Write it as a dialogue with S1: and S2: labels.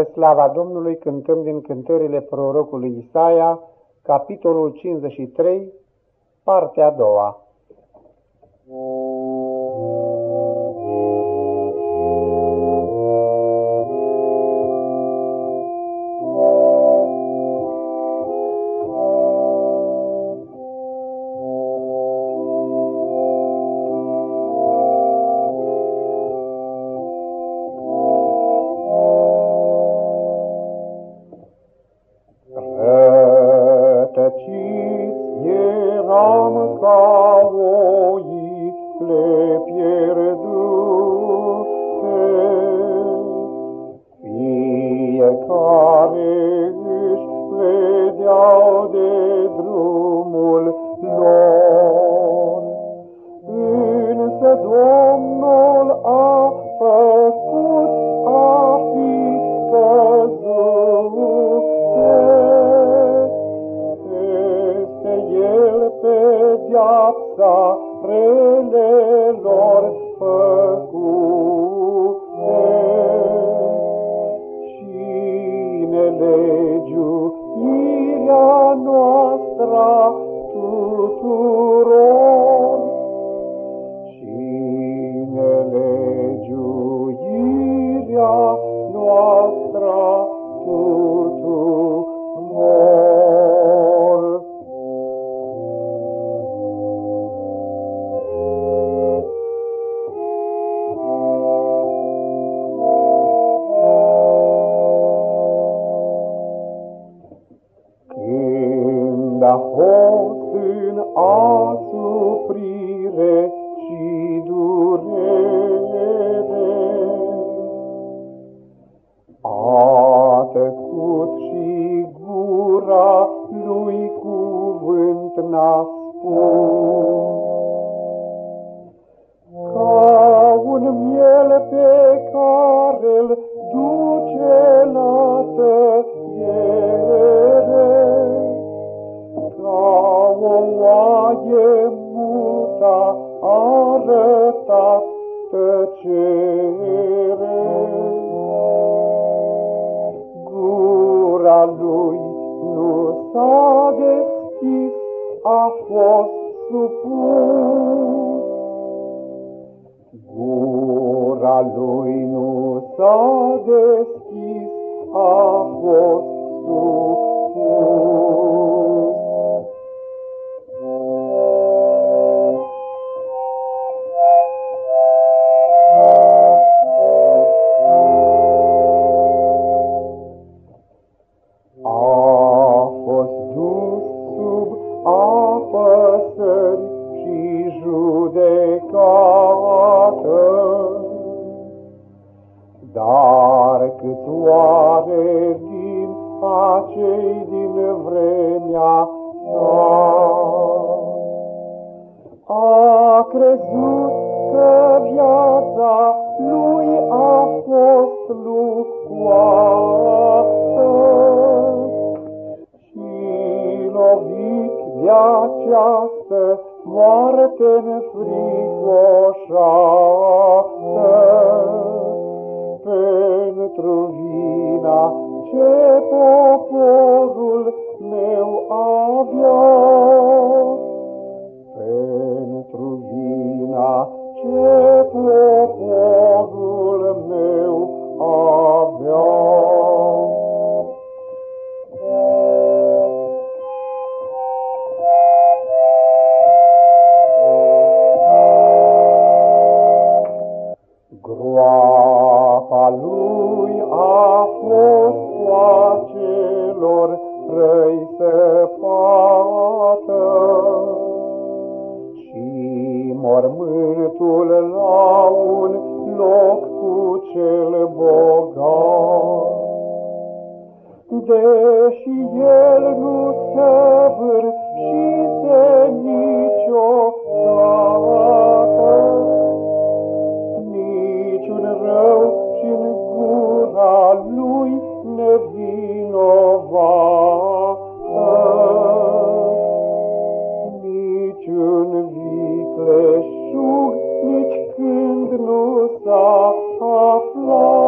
S1: Spre slava Domnului cântăm din cântările prorocului Isaia, capitolul 53, partea a doua.
S2: le pie. Tuturor, a fost în asuprire fost supus. Gura lui nu s-a deschis, a fost judecată. Dar cât oare din acei din vremea sa a crezut că viața această moarte nefricoșată, pentru vina ce poporul meu avea. Mormântul la un loc cu cel bogat. Deși el nu săvârșise nicio niciun rău și în gura lui nevinos. nu s-a aflat.